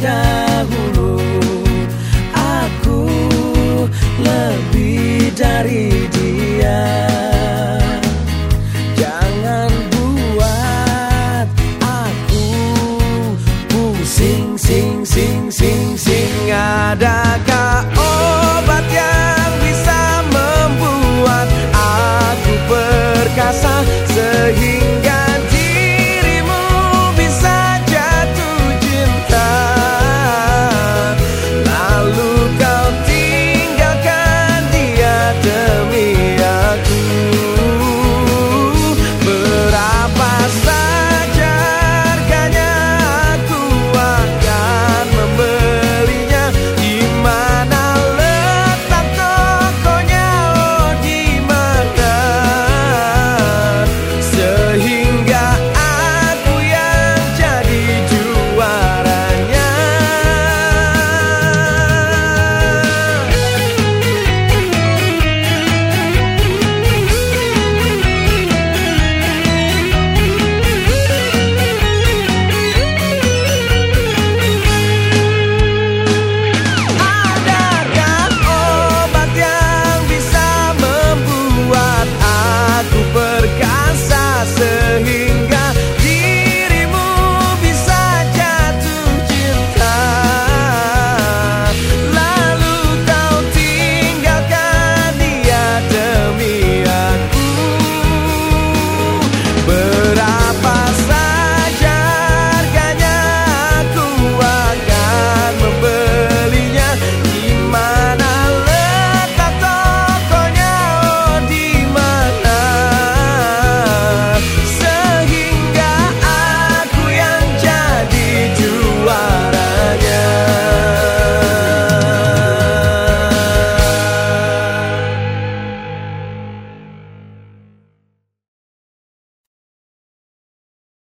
dahulu Aku lebih dari dia. Jangan buat aku pusing sing sing sing sing.